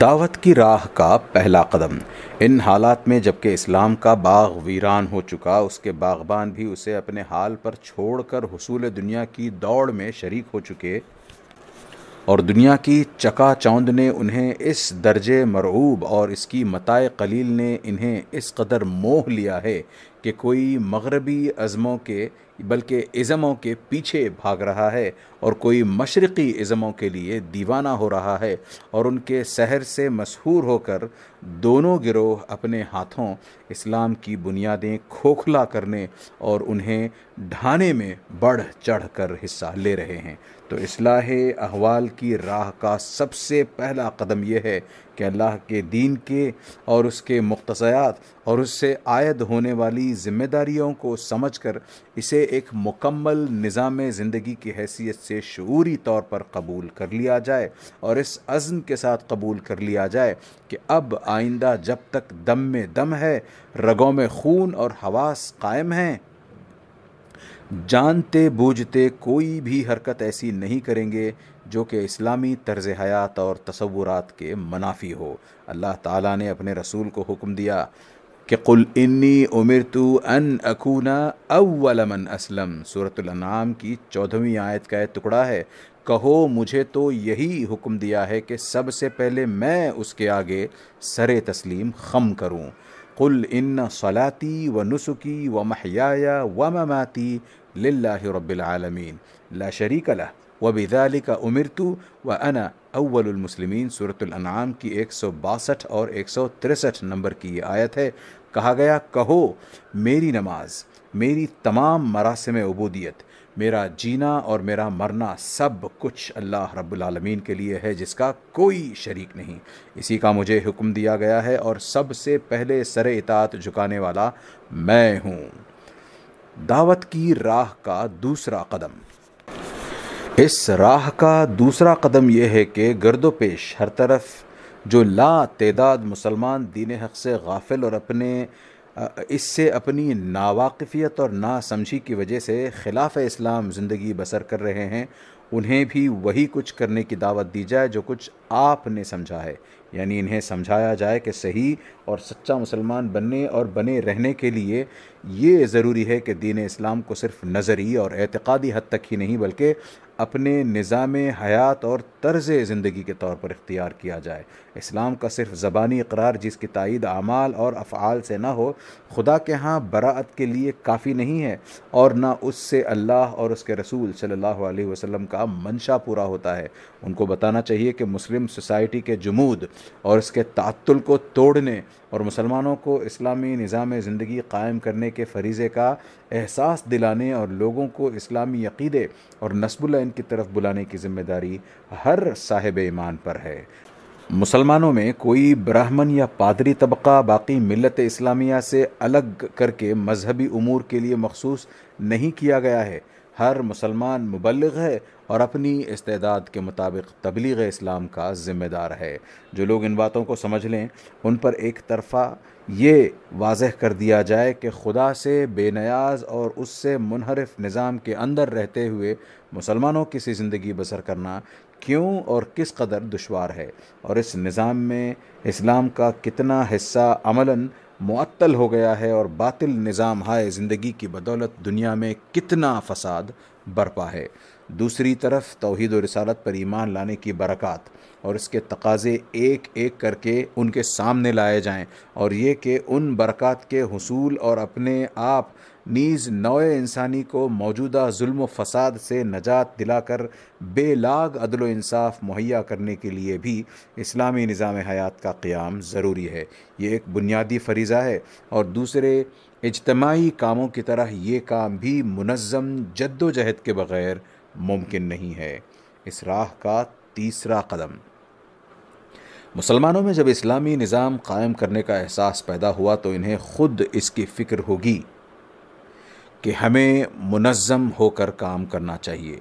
دعوت کی راہ کا پہلا قدم۔ ان حالات میں جبکہ اسلام کا باغ ویران ہو چکا، اس کے باغبان بھی اسے اپنے حال پر چھوڑ کر حصول دنیا کی دوڑ میں شریک ہو چکے۔ اور دنیا کی چکا چوند نے انہیں اس درجے مرعوب اور اس کی متائے قلیل نے انہیں اس قدر موہ لیا ہے کہ کوئی مغربی عزموں کے بلکہ ازموں کے پیچھے بھاگ رہا ہے اور کوئی مشرقی ازموں کے لیے دیوانہ ہو رہا ہے اور ان کے سحر سے مسحور ہو کر دونوں گروہ اپنے ہاتھوں اسلام کی بنیادیں کھوکھلا کرنے اور انہیں ڈھانے میں بڑھ چڑھ کر حصہ لے رہے ہیں۔ تو اصلاح احوال کی راہ کا سب سے پہلا قدم یہ ہے کہ اللہ کے دین کے اور اس کے مقتضیات اور اس سے عائد ہونے والی ذمہ داریوں کو سمجھ کر اسے ایک مکمل نظام زندگی کی حیثیت سے شعوری طور پر قبول کر لیا جائے اور اس عزم کے ساتھ قبول کر لیا جائے کہ اب آئندہ جب تک دم میں دم ہے، رگوں میں خون اور حواس قائم ہیں جانتے بوجھتے کوئی بھی حرکت ایسی نہیں کریں گے جو کہ اسلامی طرز حیات اور تصورات کے منافی ہو۔ اللہ تعالیٰ نے اپنے رسول کو حکم دیا کہ قل انی امرتو ان اکونا اول من اسلم۔ صورت الانعام کی چودھویں آیت کا ٹکڑا ہے۔ کہو مجھے تو یہی حکم دیا ہے کہ سب سے پہلے میں اس کے آگے سر تسلیم خم کروں۔ قل ان صلاتی و نسخی و محیا و مماتی للہ رب العالمین، لا شریک لہ و بال کا امرتو و انا اول المسلمین۔ صورت الانعام کی ایک سو باسٹھ اور ایک سو تریسٹھ نمبر کی یہ آیت ہے۔ کہا گیا، کہو، میری نماز، میری تمام مراسم عبودیت، میرا جینا اور میرا مرنا سب کچھ اللہ رب العالمین کے لیے ہے، جس کا کوئی شریک نہیں۔ اسی کا مجھے حکم دیا گیا ہے اور سب سے پہلے سر اطاعت جھکانے والا میں ہوں۔ دعوت کی راہ کا دوسرا قدم۔ اس راہ کا دوسرا قدم یہ ہے کہ گرد و پیش ہر طرف جو لا تعداد مسلمان دین حق سے غافل اور اپنے اس سے اپنی ناواقفیت اور نا سمجھی کی وجہ سے خلاف اسلام زندگی بسر کر رہے ہیں، انہیں بھی وہی کچھ کرنے کی دعوت دی جائے جو کچھ آپ نے سمجھا ہے۔ یعنی انہیں سمجھایا جائے کہ صحیح اور سچا مسلمان بننے اور بنے رہنے کے لیے یہ ضروری ہے کہ دین اسلام کو صرف نظری اور اعتقادی حد تک ہی نہیں بلکہ اپنے نظام حیات اور طرز زندگی کے طور پر اختیار کیا جائے۔ اسلام کا صرف زبانی اقرار جس کی تائید اعمال اور افعال سے نہ ہو، خدا کے ہاں براعت کے لیے کافی نہیں ہے اور نہ اس سے اللہ اور اس کے رسول صلی اللہ علیہ وسلم کا منشا پورا ہوتا ہے۔ ان کو بتانا چاہیے کہ مسلم سوسائٹی کے جمود اور اس کے تعطل کو توڑنے اور مسلمانوں کو اسلامی نظام زندگی قائم کرنے کے فریضے کا احساس دلانے اور لوگوں کو اسلامی عقیدے اور نسب نصب ان کی طرف بلانے کی ذمہ داری ہر صاحب ایمان پر ہے۔ مسلمانوں میں کوئی برہمن یا پادری طبقہ باقی ملت اسلامیہ سے الگ کر کے مذہبی امور کے لیے مخصوص نہیں کیا گیا ہے۔ ہر مسلمان مبلغ ہے اور اپنی استعداد کے مطابق تبلیغ اسلام کا ذمہ دار ہے۔ جو لوگ ان باتوں کو سمجھ لیں، ان پر ایک طرفہ یہ واضح کر دیا جائے کہ خدا سے بے نیاز اور اس سے منحرف نظام کے اندر رہتے ہوئے مسلمانوں کی سی زندگی بسر کرنا کیوں اور کس قدر دشوار ہے؟ اور اس نظام میں اسلام کا کتنا حصہ عملاً معطل ہو گیا ہے اور باطل نظام ہائے زندگی کی بدولت دنیا میں کتنا فساد برپا ہے۔ دوسری طرف توحید و رسالت پر ایمان لانے کی برکات اور اس کے تقاضے ایک ایک کر کے ان کے سامنے لائے جائیں اور یہ کہ ان برکات کے حصول اور اپنے آپ نیز نوع انسانی کو موجودہ ظلم و فساد سے نجات دلا کر بے لاگ عدل و انصاف مہیا کرنے کے لیے بھی اسلامی نظام حیات کا قیام ضروری ہے۔ یہ ایک بنیادی فریضہ ہے اور دوسرے اجتماعی کاموں کی طرح یہ کام بھی منظم جد و جہد کے بغیر ممکن نہیں ہے۔ اس راہ کا تیسرا قدم۔ مسلمانوں میں جب اسلامی نظام قائم کرنے کا احساس پیدا ہوا تو انہیں خود اس کی فکر ہوگی۔ کہ ہمیں منظم ہو کر کام کرنا چاہیے۔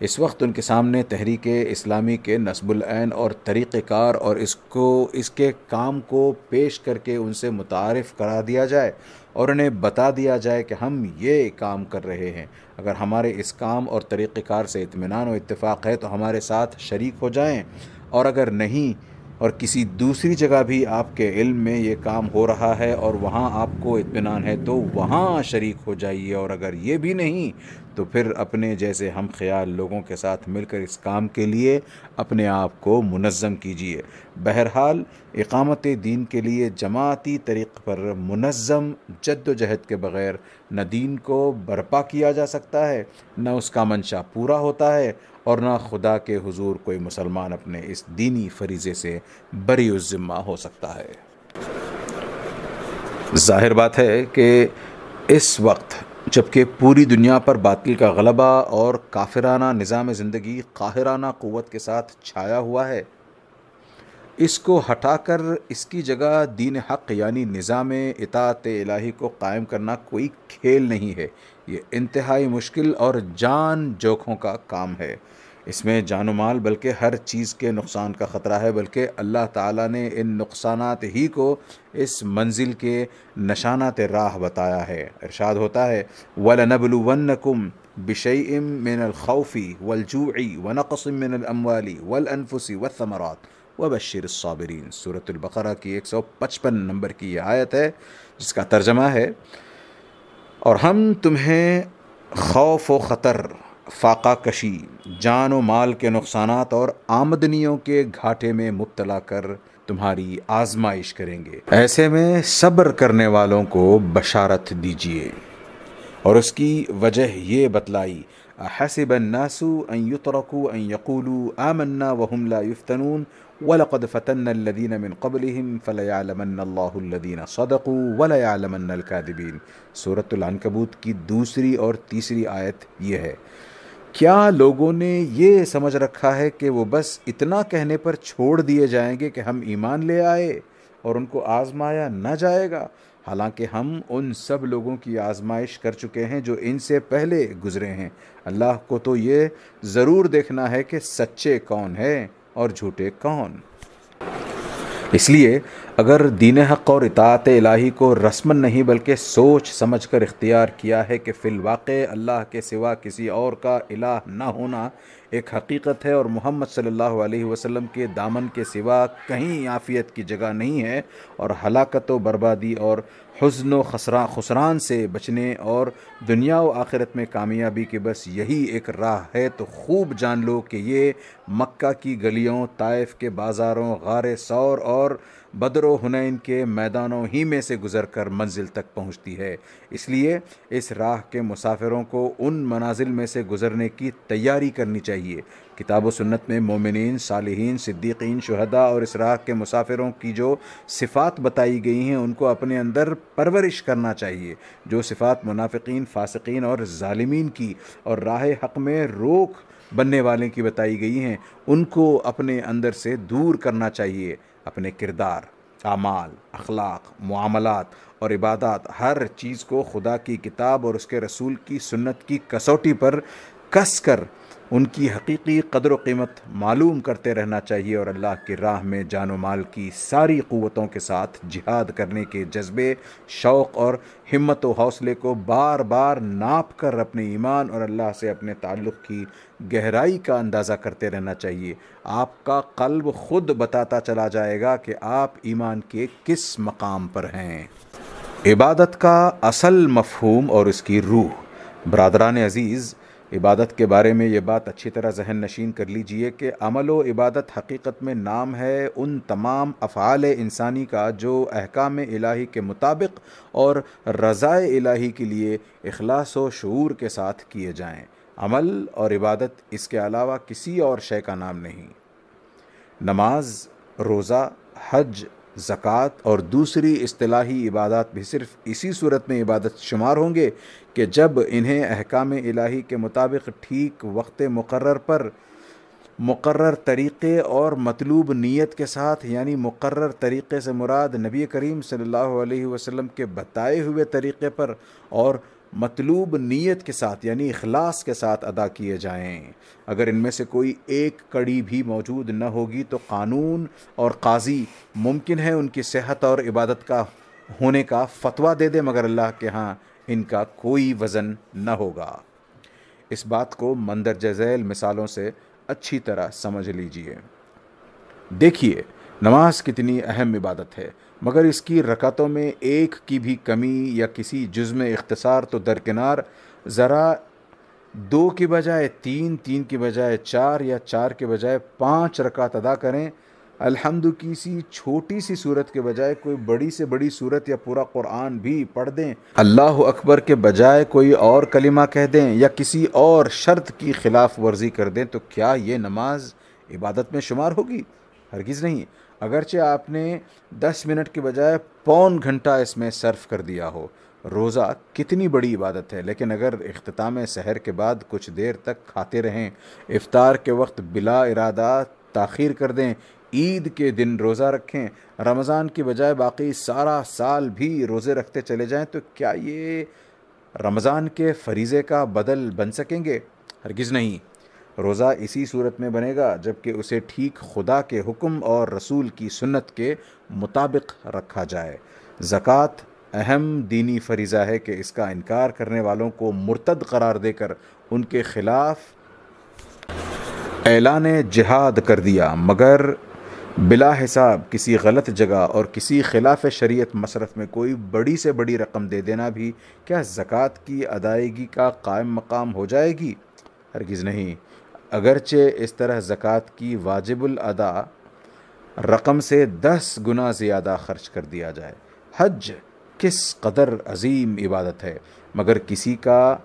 اس وقت ان کے سامنے تحریک اسلامی کے نصب العین اور طریقہ کار اور اس کو، اس کے کام کو پیش کر کے ان سے متعارف کرا دیا جائے اور انہیں بتا دیا جائے کہ ہم یہ کام کر رہے ہیں۔ اگر ہمارے اس کام اور طریقہ کار سے اطمینان و اتفاق ہے تو ہمارے ساتھ شریک ہو جائیں۔ اور اگر نہیں اور کسی دوسری جگہ بھی آپ کے علم میں یہ کام ہو رہا ہے اور وہاں آپ کو اطمینان ہے، تو وہاں شریک ہو جائیے۔ اور اگر یہ بھی نہیں، تو پھر اپنے جیسے ہم خیال لوگوں کے ساتھ مل کر اس کام کے لیے اپنے آپ کو منظم کیجیے۔ بہرحال، اقامت دین کے لیے جماعتی طریق پر منظم جد و جہد کے بغیر نہ دین کو برپا کیا جا سکتا ہے، نہ اس کا منشا پورا ہوتا ہے۔ اور نہ خدا کے حضور کوئی مسلمان اپنے اس دینی فریضے سے بری ذمہ ہو سکتا ہے۔ ظاہر بات ہے کہ اس وقت جبکہ پوری دنیا پر باطل کا غلبہ اور کافرانہ نظام زندگی قاہرانہ قوت کے ساتھ چھایا ہوا ہے اس کو ہٹا کر اس کی جگہ دین حق یعنی نظام اطاعت الہی کو قائم کرنا کوئی کھیل نہیں ہے۔ یہ انتہائی مشکل اور جان جوکھوں کا کام ہے۔ اس میں جان و مال بلکہ ہر چیز کے نقصان کا خطرہ ہے، بلکہ اللہ تعالیٰ نے ان نقصانات ہی کو اس منزل کے نشانات راہ بتایا ہے۔ ارشاد ہوتا ہے، وَلَنَبْلُوَنَّكُمْ بِشَيْءٍ مِّنَ الْخَوْفِ وَالْجُوعِ وَنَقْصٍ مِّنَ الْأَمْوَالِ وَالْأَنفُسِ وَالثَّمَرَاتِ وبشر الصابرین۔ صورت البقرہ کی ایک سو پچپن نمبر کی یہ آیت ہے، جس کا ترجمہ ہے، اور ہم تمہیں خوف و خطر، فاقہ کشی، جان و مال کے نقصانات اور آمدنیوں کے گھاٹے میں مبتلا کر تمہاری آزمائش کریں گے۔ ایسے میں صبر کرنے والوں کو بشارت دیجیے۔ اور اس کی وجہ یہ بتلائی حسب الناس ان يتركوا ان يقولوا آمنا وهم لا يفتنون وَلَقَدْ فَتَنَّ الَّذِينَ مِنْ قَبْلِهِمْ فَلَيَعْلَمَنَّ اللَّهُ الَّذِينَ صَدَقُوا وَلَيَعْلَمَنَّ الْكَاذِبِينَ۔ سورة العنکبوت کی دوسری اور تیسری آیت یہ ہے۔ کیا لوگوں نے یہ سمجھ رکھا ہے کہ وہ بس اتنا کہنے پر چھوڑ دیے جائیں گے کہ ہم ایمان لے آئے اور ان کو آزمایا نہ جائے گا؟ حالانکہ ہم ان سب لوگوں کی آزمائش کر چکے ہیں جو ان سے پہلے گزرے ہیں۔ اللہ کو تو یہ ضرور دیکھنا ہے کہ سچے کون ہیں اور جھوٹے کون۔ اس لیے اگر دین حق اور اطاعت الہی کو رسمن نہیں بلکہ سوچ سمجھ کر اختیار کیا ہے کہ فی الواقع اللہ کے سوا کسی اور کا الہ نہ ہونا ایک حقیقت ہے اور محمد صلی اللہ علیہ وسلم کے دامن کے سوا کہیں عافیت کی جگہ نہیں ہے اور ہلاکت و بربادی اور حزن و خسران خسران سے بچنے اور دنیا و آخرت میں کامیابی کے بس یہی ایک راہ ہے، تو خوب جان لو کہ یہ مکہ کی گلیوں، طائف کے بازاروں، غار سور اور بدر و حنین کے میدانوں ہی میں سے گزر کر منزل تک پہنچتی ہے۔ اس لیے اس راہ کے مسافروں کو ان منازل میں سے گزرنے کی تیاری کرنی چاہیے۔ کتاب و سنت میں مومنین، صالحین، صدیقین، شہداء اور اس راہ کے مسافروں کی جو صفات بتائی گئی ہیں، ان کو اپنے اندر پرورش کرنا چاہیے۔ جو صفات منافقین فاسقین اور ظالمین کی اور راہ حق میں روک بننے والے کی بتائی گئی ہیں۔ ان کو اپنے اندر سے دور کرنا چاہیے، اپنے کردار، اعمال، اخلاق، معاملات اور عبادات۔ ہر چیز کو خدا کی کتاب اور اس کے رسول کی سنت کی کسوٹی پر کس کر ان کی حقیقی قدر و قیمت معلوم کرتے رہنا چاہیے اور اللہ کی راہ میں جان و مال کی ساری قوتوں کے ساتھ جہاد کرنے کے جذبے، شوق اور ہمت و حوصلے کو بار بار ناپ کر اپنے ایمان اور اللہ سے اپنے تعلق کی گہرائی کا اندازہ کرتے رہنا چاہیے۔ آپ کا قلب خود بتاتا چلا جائے گا کہ آپ ایمان کے کس مقام پر ہیں۔ عبادت کا اصل مفہوم اور اس کی روح۔ برادران عزیز عبادت کے بارے میں یہ بات اچھی طرح ذہن نشین کر لیجیے کہ عمل و عبادت حقیقت میں نام ہے ان تمام افعال انسانی کا جو احکام الہی کے مطابق اور رضائے الہی کے لیے اخلاص و شعور کے ساتھ کیے جائیں۔ عمل اور عبادت اس کے علاوہ کسی اور شے کا نام نہیں۔ نماز، روزہ، حج زکوٰۃ اور دوسری اصطلاحی عبادات بھی صرف اسی صورت میں عبادت شمار ہوں گے کہ جب انہیں احکام الہی کے مطابق ٹھیک وقت مقرر پر مقرر طریقے اور مطلوب نیت کے ساتھ یعنی مقرر طریقے سے مراد نبی کریم صلی اللہ علیہ وسلم کے بتائے ہوئے طریقے پر اور مطلوب نیت کے ساتھ یعنی اخلاص کے ساتھ ادا کیے جائیں۔ اگر ان میں سے کوئی ایک کڑی بھی موجود نہ ہوگی تو قانون اور قاضی ممکن ہے ان کی صحت اور عبادت کا ہونے کا فتویٰ دے دے، مگر اللہ کے ہاں ان کا کوئی وزن نہ ہوگا۔ اس بات کو مندر جزیل مثالوں سے اچھی طرح سمجھ لیجیے۔ دیکھیے، نماز کتنی اہم عبادت ہے۔ مگر اس کی رکعتوں میں ایک کی بھی کمی یا کسی جزم اختصار تو درکنار ذرا دو کی بجائے تین تین کی بجائے چار یا چار کے بجائے پانچ رکعت ادا کریں، الحمد کی سی چھوٹی سی صورت کے بجائے کوئی بڑی سے بڑی صورت یا پورا قرآن بھی پڑھ دیں۔ اللہ اکبر کے بجائے کوئی اور کلمہ کہہ دیں یا کسی اور شرط کی خلاف ورزی کر دیں تو کیا یہ نماز عبادت میں شمار ہوگی؟ ہرگز نہیں۔ اگرچہ آپ نے دس منٹ کے بجائے پون گھنٹہ اس میں صرف کر دیا ہو۔ روزہ کتنی بڑی عبادت ہے، لیکن اگر اختتام سحر کے بعد کچھ دیر تک کھاتے رہیں، افطار کے وقت بلا ارادہ تاخیر کر دیں، عید کے دن روزہ رکھیں، رمضان کی بجائے باقی سارا سال بھی روزے رکھتے چلے جائیں، تو کیا یہ رمضان کے فریضے کا بدل بن سکیں گے؟ ہرگز نہیں۔ روزہ اسی صورت میں بنے گا جبکہ اسے ٹھیک خدا کے حکم اور رسول کی سنت کے مطابق رکھا جائے۔ زکوٰۃ اہم دینی فریضہ ہے کہ اس کا انکار کرنے والوں کو مرتد قرار دے کر ان کے خلاف اعلان جہاد کر دیا، مگر بلا حساب کسی غلط جگہ اور کسی خلاف شریعت مصرف میں کوئی بڑی سے بڑی رقم دے دینا بھی کیا زکوٰۃ کی ادائیگی کا قائم مقام ہو جائے گی؟ ہرگز نہیں۔ اگرچہ اس طرح زکوٰۃ کی واجب الادا رقم سے دس گنا زیادہ خرچ کر دیا جائے۔ حج کس قدر عظیم عبادت ہے، مگر کسی کا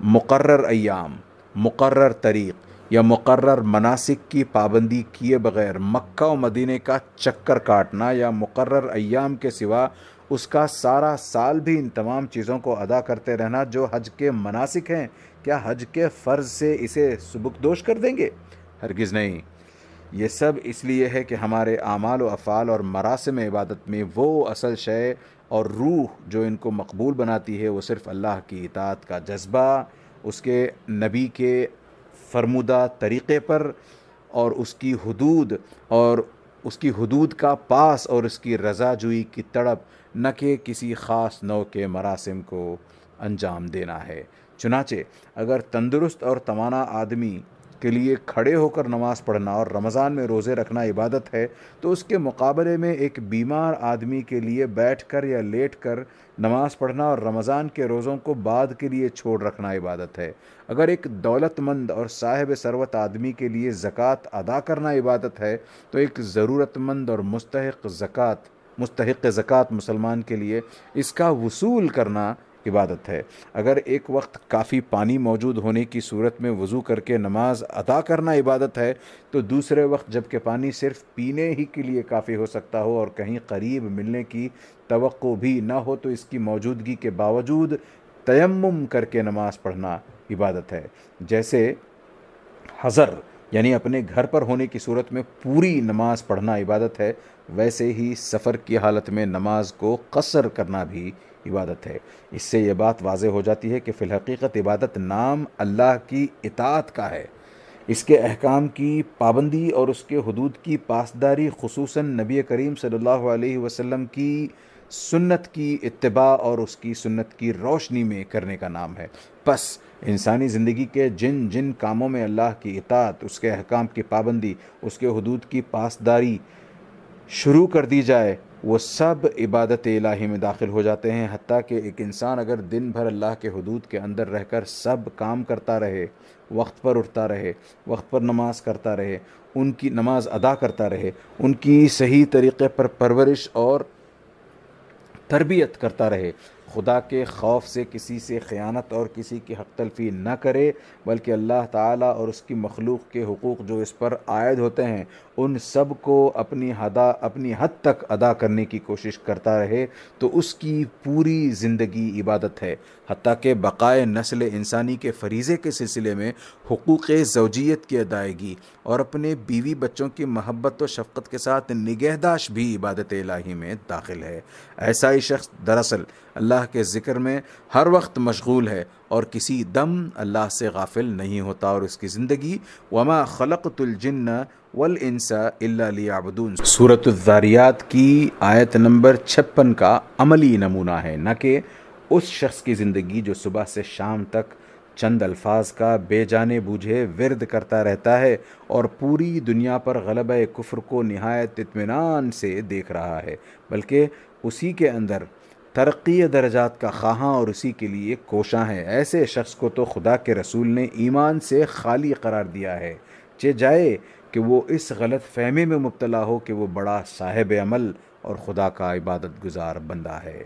مقرر ایام، مقرر طریق یا مقرر مناسک کی پابندی کیے بغیر مکہ و مدینہ کا چکر کاٹنا یا مقرر ایام کے سوا اس کا سارا سال بھی ان تمام چیزوں کو ادا کرتے رہنا جو حج کے مناسک ہیں کیا حج کے فرض سے اسے سبک دوش کر دیں گے؟ ہرگز نہیں۔ یہ سب اس لیے ہے کہ ہمارے اعمال و افعال اور مراسم عبادت میں وہ اصل شے اور روح جو ان کو مقبول بناتی ہے، وہ صرف اللہ کی اطاعت کا جذبہ، اس کے نبی کے فرمودہ طریقے پر اور اس کی حدود اور اس کی حدود کا پاس اور اس کی رضا جوئی کی تڑپ، نہ کہ کسی خاص نو کے مراسم کو انجام دینا ہے۔ چنانچہ اگر تندرست اور توانا آدمی کے لیے کھڑے ہو کر نماز پڑھنا اور رمضان میں روزے رکھنا عبادت ہے، تو اس کے مقابلے میں ایک بیمار آدمی کے لیے بیٹھ کر یا لیٹ کر نماز پڑھنا اور رمضان کے روزوں کو بعد کے لیے چھوڑ رکھنا عبادت ہے۔ اگر ایک دولت مند اور صاحب ثروت آدمی کے لیے زکوٰۃ ادا کرنا عبادت ہے، تو ایک ضرورت مند اور مستحق زکوٰۃ مستحق زکوٰۃ مسلمان کے لیے اس کا وصول کرنا عبادت ہے۔ اگر ایک وقت کافی پانی موجود ہونے کی صورت میں وضو کر کے نماز ادا کرنا عبادت ہے، تو دوسرے وقت جبکہ پانی صرف پینے ہی کے لیے کافی ہو سکتا ہو اور کہیں قریب ملنے کی توقع بھی نہ ہو، تو اس کی موجودگی کے باوجود تیمم کر کے نماز پڑھنا عبادت ہے۔ جیسے حضر یعنی اپنے گھر پر ہونے کی صورت میں پوری نماز پڑھنا عبادت ہے، ویسے ہی سفر کی حالت میں نماز کو قصر کرنا بھی عبادت ہے۔ اس سے یہ بات واضح ہو جاتی ہے کہ فی الحقیقت عبادت نام اللہ کی اطاعت کا ہے۔ اس کے احکام کی پابندی اور اس کے حدود کی پاسداری خصوصاً نبی کریم صلی اللہ علیہ وسلم کی سنت کی اتباع اور اس کی سنت کی روشنی میں کرنے کا نام ہے۔ پس انسانی زندگی کے جن جن کاموں میں اللہ کی اطاعت، اس کے احکام کی پابندی، اس کے حدود کی پاسداری شروع کر دی جائے۔ وہ سب عبادت الہی میں داخل ہو جاتے ہیں، حتیٰ کہ ایک انسان اگر دن بھر اللہ کے حدود کے اندر رہ کر سب کام کرتا رہے، وقت پر اٹھتا رہے، وقت پر نماز کرتا رہے، ان کی نماز ادا کرتا رہے، ان کی صحیح طریقے پر پرورش اور تربیت کرتا رہے خدا کے خوف سے کسی سے خیانت اور کسی کی حق تلفی نہ کرے، بلکہ اللہ تعالیٰ اور اس کی مخلوق کے حقوق جو اس پر عائد ہوتے ہیں، ان سب کو اپنی حدا، اپنی حد تک ادا کرنے کی کوشش کرتا رہے، تو اس کی پوری زندگی عبادت ہے۔ حتیٰ کہ بقائے نسل انسانی کے فریضے کے سلسلے میں حقوق زوجیت کی ادائیگی اور اپنے بیوی بچوں کی محبت و شفقت کے ساتھ نگہداشت بھی عبادت الہی میں داخل ہے۔ ایسا ہی شخص دراصل اللہ اللہ کے ذکر میں ہر وقت مشغول ہے اور کسی دم اللہ سے غافل نہیں ہوتا اور اس کی زندگی وما خلقت الجن والانس الا لیعبدون سورة الذاریات کی آیت نمبر چھپن کا عملی نمونہ ہے، نہ کہ اس شخص کی زندگی جو صبح سے شام تک چند الفاظ کا بے جانے بوجھے ورد کرتا رہتا ہے اور پوری دنیا پر غلبہ کفر کو نہایت اطمینان سے دیکھ رہا ہے، بلکہ اسی کے اندر ترقی درجات کا خواہاں اور اسی کے لیے کوشاں ہے ایسے شخص کو تو خدا کے رسول نے ایمان سے خالی قرار دیا ہے۔ چے جائے کہ وہ اس غلط فہمی میں مبتلا ہو کہ وہ بڑا صاحب عمل اور خدا کا عبادت گزار بندہ ہے۔